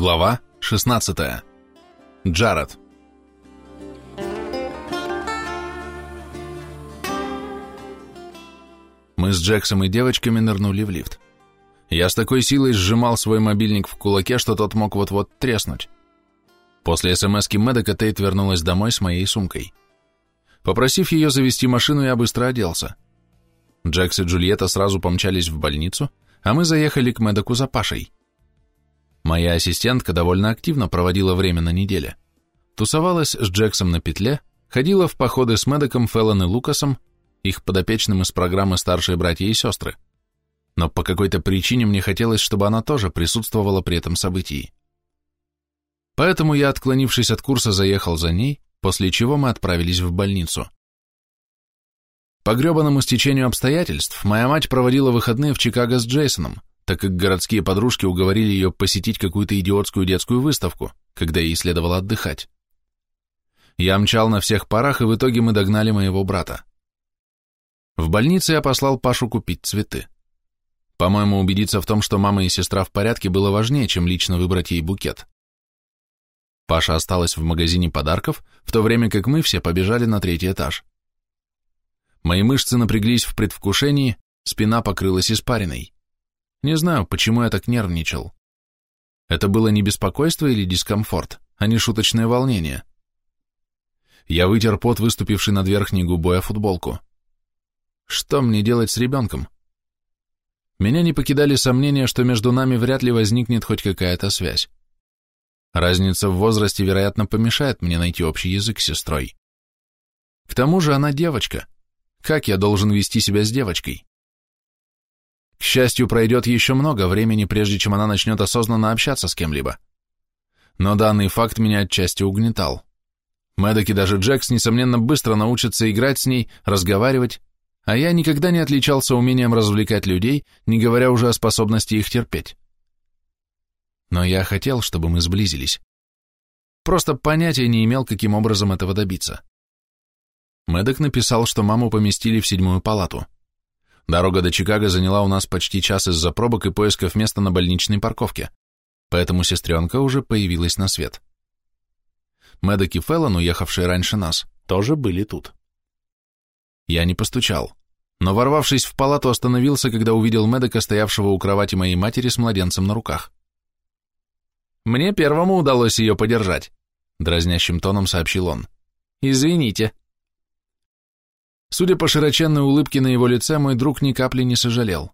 Глава 16. Джаред. Мы с Джексом и девочками нырнули в лифт. Я с такой силой сжимал свой мобильник в кулаке, что тот мог вот-вот треснуть. После смс-ки Мэддока Тейт вернулась домой с моей сумкой. Попросив ее завести машину, я быстро оделся. Джекс и Джульетта сразу помчались в больницу, а мы заехали к Мэддоку за Пашей. Моя ассистентка довольно активно проводила время на неделе. Тусовалась с Джексом на петле, ходила в походы с Мэддоком, Феллон и Лукасом, их подопечным из программы «Старшие братья и сестры». Но по какой-то причине мне хотелось, чтобы она тоже присутствовала при этом событии. Поэтому я, отклонившись от курса, заехал за ней, после чего мы отправились в больницу. По гребаному стечению обстоятельств моя мать проводила выходные в Чикаго с Джейсоном, так как городские подружки уговорили ее посетить какую-то идиотскую детскую выставку, когда ей следовало отдыхать. Я мчал на всех парах, и в итоге мы догнали моего брата. В больнице я послал Пашу купить цветы. По-моему, убедиться в том, что мама и сестра в порядке, было важнее, чем лично выбрать ей букет. Паша осталась в магазине подарков, в то время как мы все побежали на третий этаж. Мои мышцы напряглись в предвкушении, спина покрылась испариной. Не знаю, почему я так нервничал. Это было не беспокойство или дискомфорт, а не шуточное волнение. Я вытер пот, выступивший над верхней губой о футболку. Что мне делать с ребенком? Меня не покидали сомнения, что между нами вряд ли возникнет хоть какая-то связь. Разница в возрасте, вероятно, помешает мне найти общий язык с сестрой. К тому же она девочка. Как я должен вести себя с девочкой? К счастью, пройдет еще много времени, прежде чем она начнет осознанно общаться с кем-либо. Но данный факт меня отчасти угнетал. Мэддок и даже Джекс, несомненно, быстро научатся играть с ней, разговаривать, а я никогда не отличался умением развлекать людей, не говоря уже о способности их терпеть. Но я хотел, чтобы мы сблизились. Просто понятия не имел, каким образом этого добиться. Мэддок написал, что маму поместили в седьмую палату. Дорога до Чикаго заняла у нас почти час из-за пробок и поисков места на больничной парковке, поэтому сестренка уже появилась на свет. Мэддок и Феллон, уехавшие раньше нас, тоже были тут. Я не постучал, но, ворвавшись в палату, остановился, когда увидел Мэддока, стоявшего у кровати моей матери с младенцем на руках. «Мне первому удалось ее подержать», — дразнящим тоном сообщил он. «Извините». Судя по широченной улыбке на его лице, мой друг ни капли не сожалел.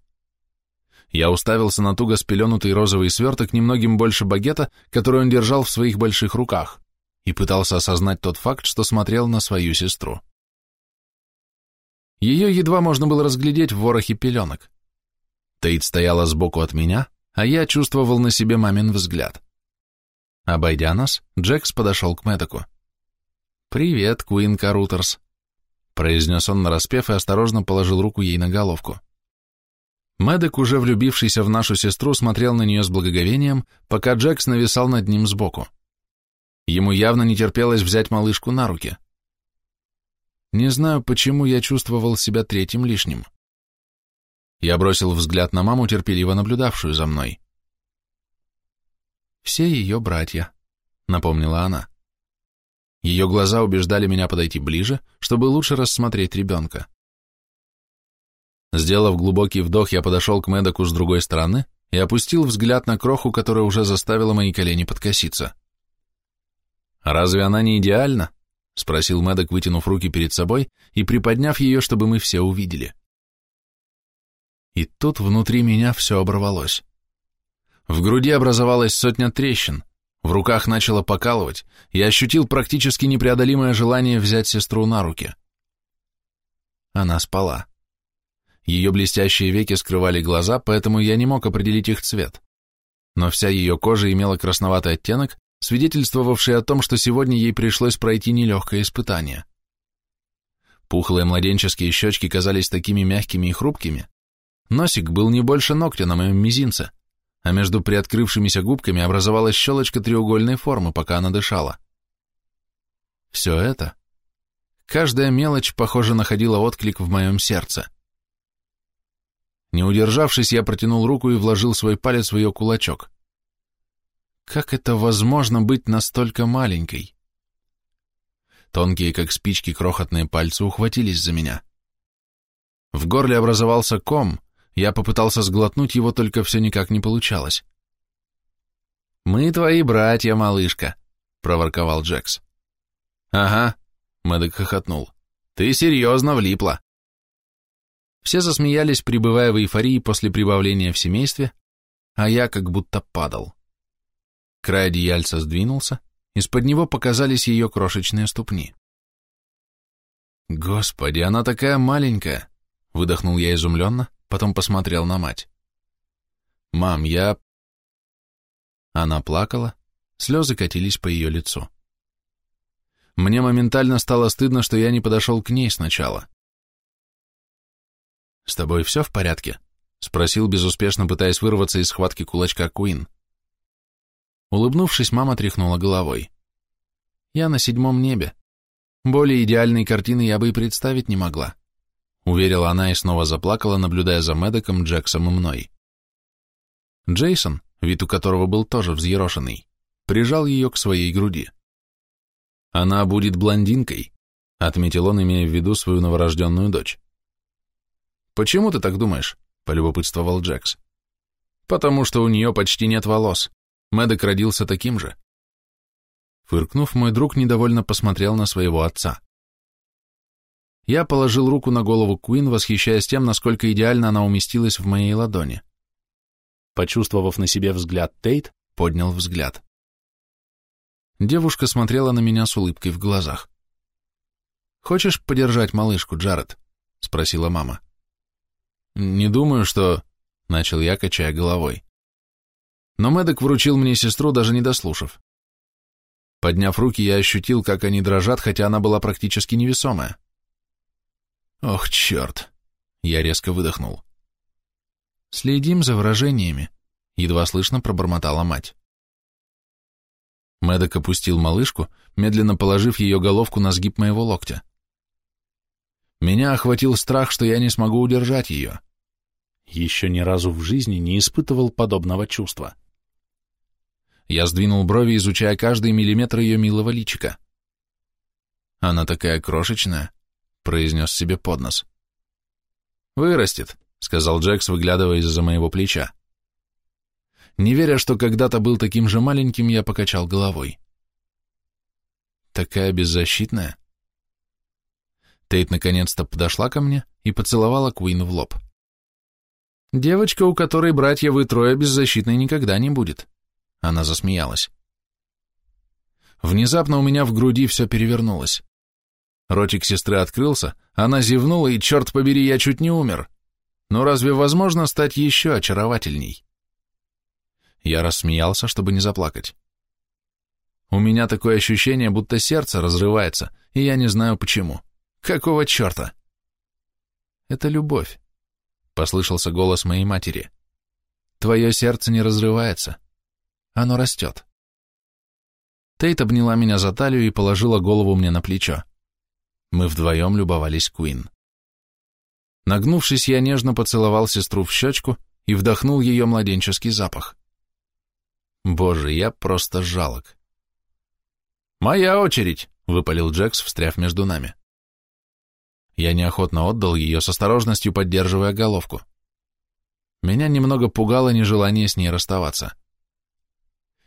Я уставился на туго спеленутый розовый сверток немногим больше багета, который он держал в своих больших руках, и пытался осознать тот факт, что смотрел на свою сестру. Ее едва можно было разглядеть в ворохе пеленок. Тейт стояла сбоку от меня, а я чувствовал на себе мамин взгляд. Обойдя нас, Джекс подошел к Мэттоку. «Привет, Куин Карутерс», произнес он нараспев и осторожно положил руку ей на головку. Мэддок, уже влюбившийся в нашу сестру, смотрел на нее с благоговением, пока Джекс нависал над ним сбоку. Ему явно не терпелось взять малышку на руки. Не знаю, почему я чувствовал себя третьим лишним. Я бросил взгляд на маму, терпеливо наблюдавшую за мной. «Все ее братья», — напомнила она. Ее глаза убеждали меня подойти ближе, чтобы лучше рассмотреть ребенка. Сделав глубокий вдох, я подошел к Мэдоку с другой стороны и опустил взгляд на кроху, которая уже заставила мои колени подкоситься. «Разве она не идеальна?» — спросил Мэддок, вытянув руки перед собой и приподняв ее, чтобы мы все увидели. И тут внутри меня все оборвалось. В груди образовалась сотня трещин, в руках начало покалывать, я ощутил практически непреодолимое желание взять сестру на руки. Она спала. Ее блестящие веки скрывали глаза, поэтому я не мог определить их цвет. Но вся ее кожа имела красноватый оттенок, свидетельствовавший о том, что сегодня ей пришлось пройти нелегкое испытание. Пухлые младенческие щечки казались такими мягкими и хрупкими. Носик был не больше ногтя на моем мизинце а между приоткрывшимися губками образовалась щелочка треугольной формы, пока она дышала. Все это, каждая мелочь, похоже, находила отклик в моем сердце. Не удержавшись, я протянул руку и вложил свой палец в ее кулачок. Как это возможно быть настолько маленькой? Тонкие, как спички, крохотные пальцы ухватились за меня. В горле образовался ком, я попытался сглотнуть его, только все никак не получалось. «Мы твои братья, малышка», — проворковал Джекс. «Ага», — Мэддок хохотнул. «Ты серьезно влипла». Все засмеялись, пребывая в эйфории после прибавления в семействе, а я как будто падал. Край одеяльца сдвинулся, из-под него показались ее крошечные ступни. «Господи, она такая маленькая!» — выдохнул я изумленно, потом посмотрел на мать. «Мам, я...» Она плакала, слезы катились по ее лицу. Мне моментально стало стыдно, что я не подошел к ней сначала. «С тобой все в порядке?» — спросил, безуспешно пытаясь вырваться из схватки кулачка Куин. Улыбнувшись, мама тряхнула головой. «Я на седьмом небе. Более идеальной картины я бы и представить не могла», — уверила она и снова заплакала, наблюдая за Мэддоком, Джексом и мной. Джейсон, вид у которого был тоже взъерошенный, прижал ее к своей груди. «Она будет блондинкой», — отметил он, имея в виду свою новорожденную дочь. «Почему ты так думаешь?» — полюбопытствовал Джекс. «Потому что у нее почти нет волос. Мэддок родился таким же». Фыркнув, мой друг недовольно посмотрел на своего отца. Я положил руку на голову Куин, восхищаясь тем, насколько идеально она уместилась в моей ладони. Почувствовав на себе взгляд Тейт, поднял взгляд. Девушка смотрела на меня с улыбкой в глазах. «Хочешь подержать малышку, Джаред?» — спросила мама. «Не думаю, что...» — начал я, качая головой. Но Мэддок вручил мне сестру, даже не дослушав. Подняв руки, я ощутил, как они дрожат, хотя она была практически невесомая. «Ох, черт!» — я резко выдохнул. «Следим за выражениями», — едва слышно пробормотала мать. Мэддок опустил малышку, медленно положив ее головку на сгиб моего локтя. Меня охватил страх, что я не смогу удержать ее. Еще ни разу в жизни не испытывал подобного чувства. Я сдвинул брови, изучая каждый миллиметр ее милого личика. «Она такая крошечная», — произнес себе под нос. «Вырастет», — сказал Джекс, выглядывая из-за моего плеча. Не веря, что когда-то был таким же маленьким, я покачал головой. Такая беззащитная. Тейт наконец-то подошла ко мне и поцеловала Куин в лоб. Девочка, у которой братья вы трое, беззащитной никогда не будет. Она засмеялась. Внезапно у меня в груди все перевернулось. Ротик сестры открылся, она зевнула, и, черт побери, я чуть не умер. Но разве возможно стать еще очаровательней? Я рассмеялся, чтобы не заплакать. У меня такое ощущение, будто сердце разрывается, и я не знаю почему. Какого черта? Это любовь, — послышался голос моей матери. Твое сердце не разрывается. Оно растет. Тейт обняла меня за талию и положила голову мне на плечо. Мы вдвоем любовались Куин. Нагнувшись, я нежно поцеловал сестру в щечку и вдохнул ее младенческий запах. Боже, я просто жалок. «Моя очередь!» — выпалил Джекс, встряв между нами. Я неохотно отдал ее с осторожностью, поддерживая головку. Меня немного пугало нежелание с ней расставаться.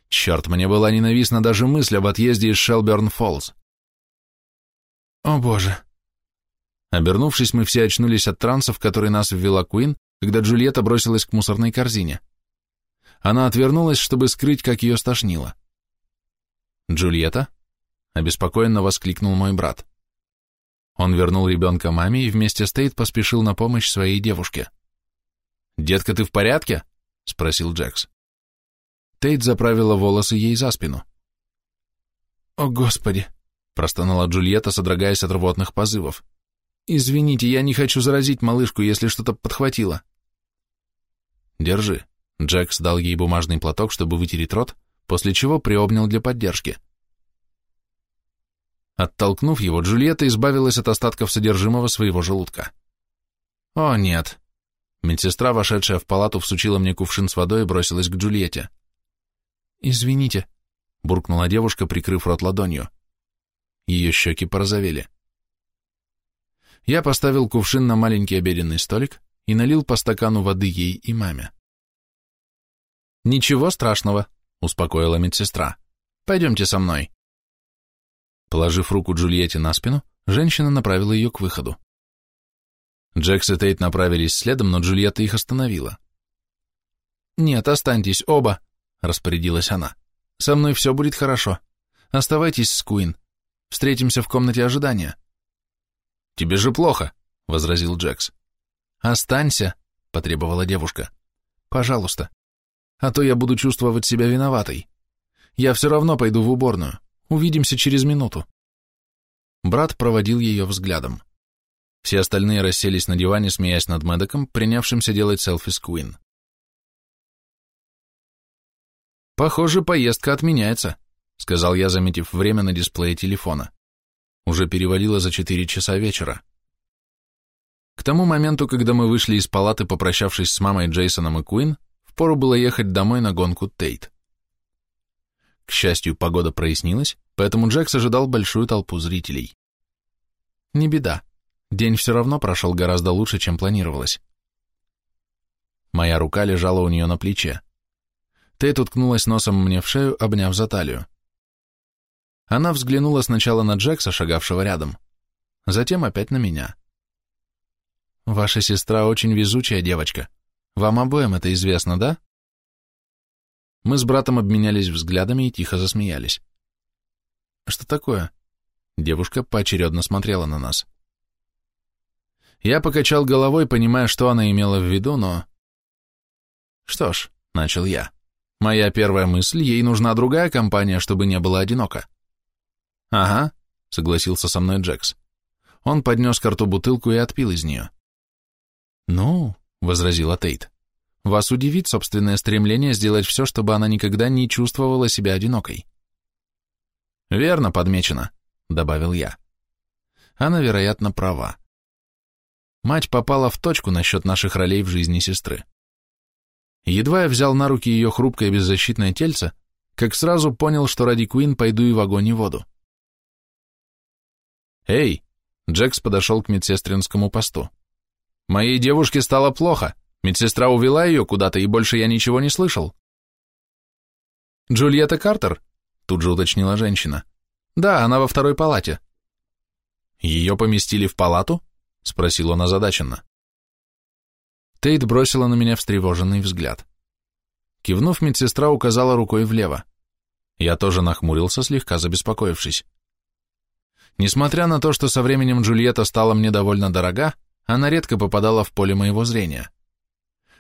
Черт, мне была ненавистна даже мысль об отъезде из Шелберн-Фоллз. «О боже!» Обернувшись, мы все очнулись от транса, в который нас ввела Куин, когда Джульетта бросилась к мусорной корзине. Она отвернулась, чтобы скрыть, как ее стошнило. «Джульетта?» — обеспокоенно воскликнул мой брат. Он вернул ребенка маме и вместе с Тейт поспешил на помощь своей девушке. «Детка, ты в порядке?» — спросил Джекс. Тейт заправила волосы ей за спину. «О, Господи!» — простонала Джульетта, содрогаясь от рвотных позывов. «Извините, я не хочу заразить малышку, если что-то подхватило». «Держи», Джекс дал ей бумажный платок, чтобы вытереть рот, после чего приобнял для поддержки. Оттолкнув его, Джульетта избавилась от остатков содержимого своего желудка. «О, нет!» Медсестра, вошедшая в палату, всучила мне кувшин с водой и бросилась к Джульетте. «Извините», — буркнула девушка, прикрыв рот ладонью. Ее щеки порозовели. Я поставил кувшин на маленький обеденный столик и налил по стакану воды ей и маме. «Ничего страшного», — успокоила медсестра. «Пойдемте со мной». Положив руку Джульетте на спину, женщина направила ее к выходу. Джекс и Тейт направились следом, но Джульетта их остановила. «Нет, останьтесь оба», — распорядилась она. «Со мной все будет хорошо. Оставайтесь с Куин. Встретимся в комнате ожидания». «Тебе же плохо», — возразил Джекс. «Останься», — потребовала девушка. «Пожалуйста. А то я буду чувствовать себя виноватой. Я все равно пойду в уборную. Увидимся через минуту». Брат проводил ее взглядом. Все остальные расселись на диване, смеясь над Мэддоком, принявшимся делать селфи с Куин. «Похоже, поездка отменяется», — сказал я, заметив время на дисплее телефона. Уже перевалило за четыре часа вечера. К тому моменту, когда мы вышли из палаты, попрощавшись с мамой Джейсоном и Куин, впору было ехать домой на гонку Тейт. К счастью, погода прояснилась, поэтому Джекс ожидал большую толпу зрителей. Не беда, день все равно прошел гораздо лучше, чем планировалось. Моя рука лежала у нее на плече. Тейт уткнулась носом мне в шею, обняв за талию. Она взглянула сначала на Джекса, шагавшего рядом, затем опять на меня. «Ваша сестра очень везучая девочка. Вам обоим это известно, да?» Мы с братом обменялись взглядами и тихо засмеялись. «Что такое?» Девушка поочередно смотрела на нас. Я покачал головой, понимая, что она имела в виду, но... «Что ж», — начал я, Моя первая мысль, ей нужна другая компания, чтобы не было одиноко. Ага, согласился со мной Джекс. Он поднес к рту бутылку и отпил из нее. Ну, возразила Тейт, вас удивит собственное стремление сделать все, чтобы она никогда не чувствовала себя одинокой. Верно подмечено, добавил я. Она, вероятно, права. Мать попала в точку насчет наших ролей в жизни сестры. Едва я взял на руки ее хрупкое беззащитное тельце, как сразу понял, что ради Куин пойду и в огонь и воду. «Эй!» — Джекс подошел к медсестринскому посту. «Моей девушке стало плохо. Медсестра увела ее куда-то, и больше я ничего не слышал». «Джульетта Картер?» — тут же уточнила женщина. «Да, она во второй палате». «Ее поместили в палату?» — спросил он озадаченно. Тейт бросила на меня встревоженный взгляд. Кивнув, медсестра указала рукой влево. Я тоже нахмурился, слегка забеспокоившись. Несмотря на то, что со временем Джульетта стала мне довольно дорога, она редко попадала в поле моего зрения.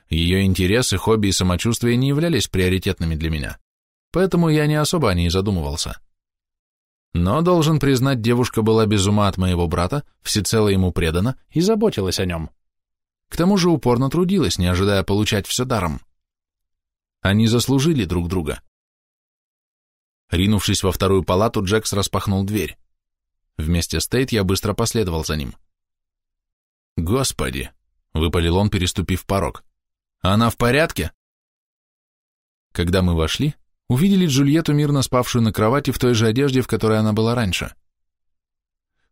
Ее интересы, хобби и самочувствие не являлись приоритетными для меня, поэтому я не особо о ней задумывался. Но, должен признать, девушка была без ума от моего брата, всецело ему предана и заботилась о нем. К тому же упорно трудилась, не ожидая получать все даром. Они заслужили друг друга. Ринувшись во вторую палату, Джекс распахнул дверь. Вместе с Тейт я быстро последовал за ним. «Господи!» — выпалил он, переступив порог. «Она в порядке?» Когда мы вошли, увидели Джульетту, мирно спавшую на кровати в той же одежде, в которой она была раньше.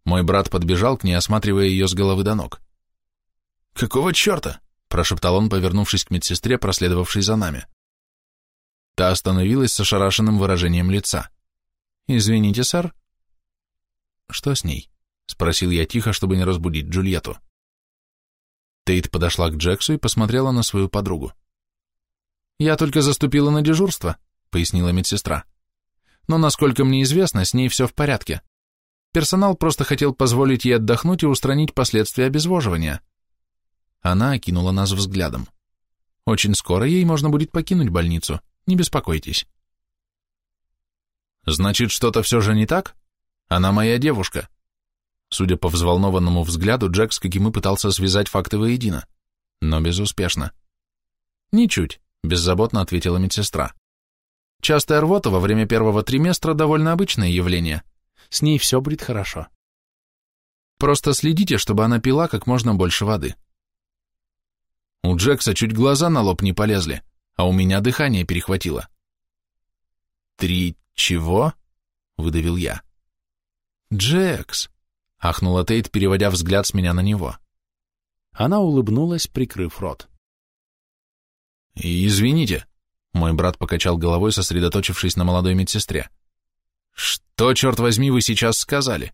Мой брат подбежал к ней, осматривая ее с головы до ног. «Какого черта?» – прошептал он, повернувшись к медсестре, проследовавшей за нами. Та остановилась с ошарашенным выражением лица. «Извините, сэр». «Что с ней?» – спросил я тихо, чтобы не разбудить Джульетту. Тейт подошла к Джексу и посмотрела на свою подругу. «Я только заступила на дежурство», — пояснила медсестра. «Но, насколько мне известно, с ней все в порядке. Персонал просто хотел позволить ей отдохнуть и устранить последствия обезвоживания. Она окинула нас взглядом. Очень скоро ей можно будет покинуть больницу, не беспокойтесь. Значит, что-то все же не так? Она моя девушка. Судя по взволнованному взгляду, Джек с каким и пытался связать факты воедино, но безуспешно. Ничуть, беззаботно ответила медсестра. Частая рвота во время первого триместра довольно обычное явление. С ней все будет хорошо. Просто следите, чтобы она пила как можно больше воды. У Джекса чуть глаза на лоб не полезли, а у меня дыхание перехватило. Три чего? Выдавил я. Джекс, ахнула Тейт, переводя взгляд с меня на него. Она улыбнулась, прикрыв рот. «Извините», — мой брат покачал головой, сосредоточившись на молодой медсестре. «Что, черт возьми, вы сейчас сказали?»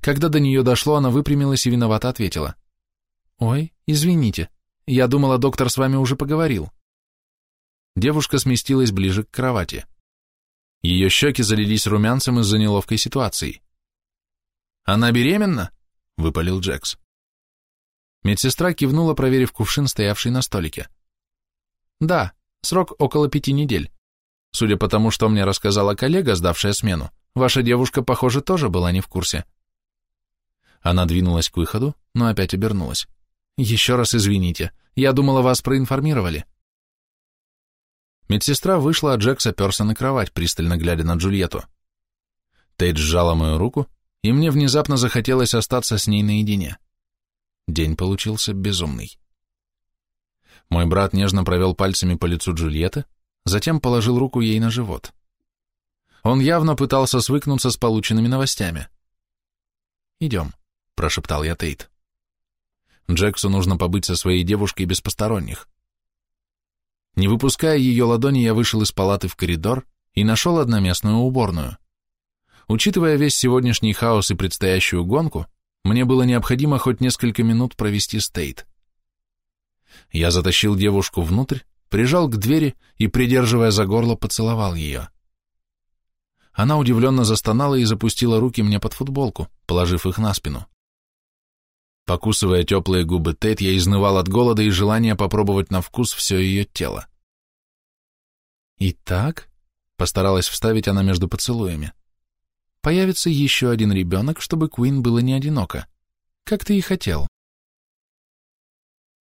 Когда до нее дошло, она выпрямилась и виновато ответила. «Ой, извините, я думала, доктор с вами уже поговорил». Девушка сместилась ближе к кровати. Ее щеки залились румянцем из-за неловкой ситуации. «Она беременна?» — выпалил Джекс. Медсестра кивнула, проверив кувшин, стоявший на столике. «Да, срок около пяти недель. Судя по тому, что мне рассказала коллега, сдавшая смену, ваша девушка, похоже, тоже была не в курсе». Она двинулась к выходу, но опять обернулась. «Еще раз извините, я думала, вас проинформировали». Медсестра вышла, а Джекс оперся на кровать, пристально глядя на Джульетту. Тейт сжала мою руку, и мне внезапно захотелось остаться с ней наедине. День получился безумный. Мой брат нежно провел пальцами по лицу Джульетты, затем положил руку ей на живот. Он явно пытался свыкнуться с полученными новостями. «Идем», — прошептал я Тейт. Джексу нужно побыть со своей девушкой без посторонних. Не выпуская ее ладони, я вышел из палаты в коридор и нашел одноместную уборную. Учитывая весь сегодняшний хаос и предстоящую гонку, мне было необходимо хоть несколько минут провести стейт. Я затащил девушку внутрь, прижал к двери и, придерживая за горло, поцеловал ее. Она удивленно застонала и запустила руки мне под футболку, положив их на спину. Покусывая теплые губы Тейт, я изнывал от голода и желания попробовать на вкус все ее тело. «Итак», — постаралась вставить она между поцелуями, появится еще один ребенок, чтобы Куин было не одиноко. Как ты и хотел.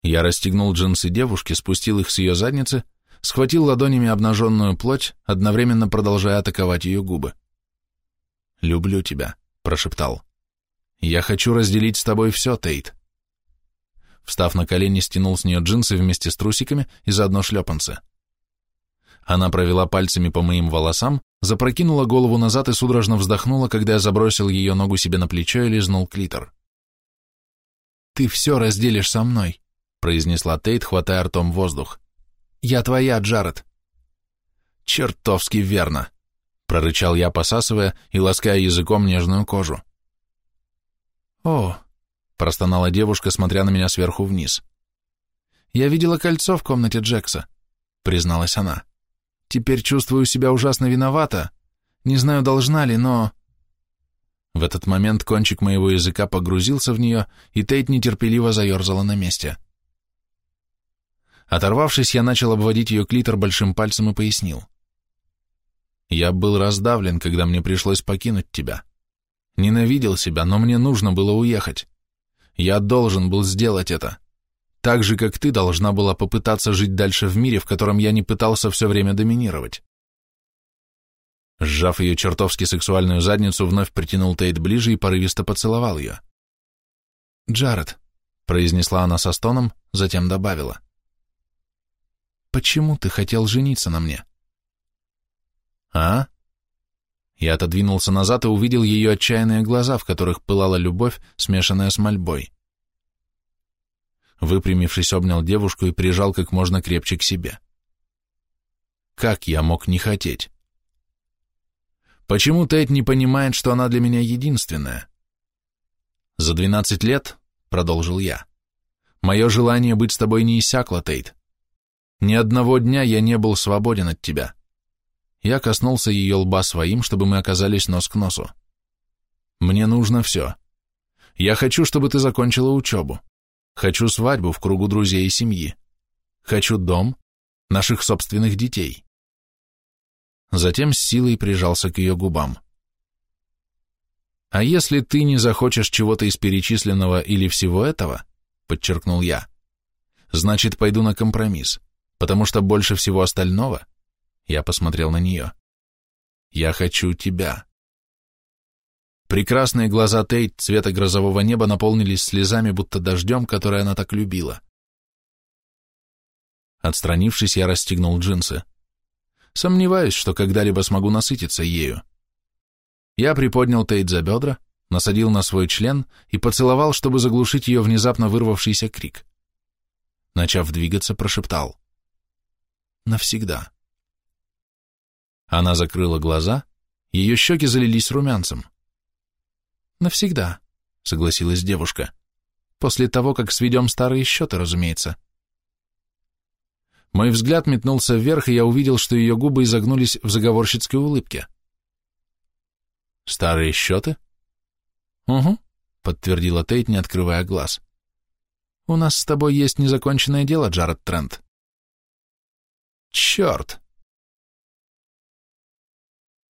Я расстегнул джинсы девушки, спустил их с ее задницы, схватил ладонями обнаженную плоть, одновременно продолжая атаковать ее губы. «Люблю тебя», — прошептал. «Я хочу разделить с тобой все, Тейт». Встав на колени, стянул с нее джинсы вместе с трусиками и заодно шлепанцы. Она провела пальцами по моим волосам, запрокинула голову назад и судорожно вздохнула, когда я забросил ее ногу себе на плечо и лизнул клитор. «Ты все разделишь со мной», — произнесла Тейт, хватая ртом воздух. «Я твоя, Джаред». «Чертовски верно», — прорычал я, посасывая и лаская языком нежную кожу. «О», — простонала девушка, смотря на меня сверху вниз. «Я видела кольцо в комнате Джекса», — призналась она. Теперь чувствую себя ужасно виновата. Не знаю, должна ли, но...» В этот момент кончик моего языка погрузился в нее, и Тейт нетерпеливо заерзала на месте. Оторвавшись, я начал обводить ее клитор большим пальцем и пояснил. «Я был раздавлен, когда мне пришлось покинуть тебя. Ненавидел себя, но мне нужно было уехать. Я должен был сделать это так же, как ты должна была попытаться жить дальше в мире, в котором я не пытался все время доминировать. Сжав ее чертовски сексуальную задницу, вновь притянул Тейт ближе и порывисто поцеловал ее. «Джаред», — произнесла она со стоном, затем добавила. «Почему ты хотел жениться на мне?» «А?» Я отодвинулся назад и увидел ее отчаянные глаза, в которых пылала любовь, смешанная с мольбой. Выпрямившись, обнял девушку и прижал как можно крепче к себе. Как я мог не хотеть? Почему Тейт не понимает, что она для меня единственная? За двенадцать лет, продолжил я, мое желание быть с тобой не иссякло, Тейт. Ни одного дня я не был свободен от тебя. Я коснулся ее лба своим, чтобы мы оказались нос к носу. Мне нужно все. Я хочу, чтобы ты закончила учебу. Хочу свадьбу в кругу друзей и семьи. Хочу дом, наших собственных детей. Затем с силой прижался к ее губам. А если ты не захочешь чего-то из перечисленного или всего этого, подчеркнул я, значит, пойду на компромисс, потому что больше всего остального, я посмотрел на нее, я хочу тебя. Прекрасные глаза Тейт цвета грозового неба наполнились слезами, будто дождем, который она так любила. Отстранившись, я расстегнул джинсы. Сомневаюсь, что когда-либо смогу насытиться ею. Я приподнял Тейт за бедра, насадил на свой член и поцеловал, чтобы заглушить ее внезапно вырвавшийся крик. Начав двигаться, прошептал. «Навсегда». Она закрыла глаза, ее щеки залились румянцем. «Навсегда», — согласилась девушка. «После того, как сведем старые счеты, разумеется». Мой взгляд метнулся вверх, и я увидел, что ее губы изогнулись в заговорщицкой улыбке. «Старые счеты?» «Угу», — подтвердила Тейт, не открывая глаз. «У нас с тобой есть незаконченное дело, Джаред Трент». «Черт!»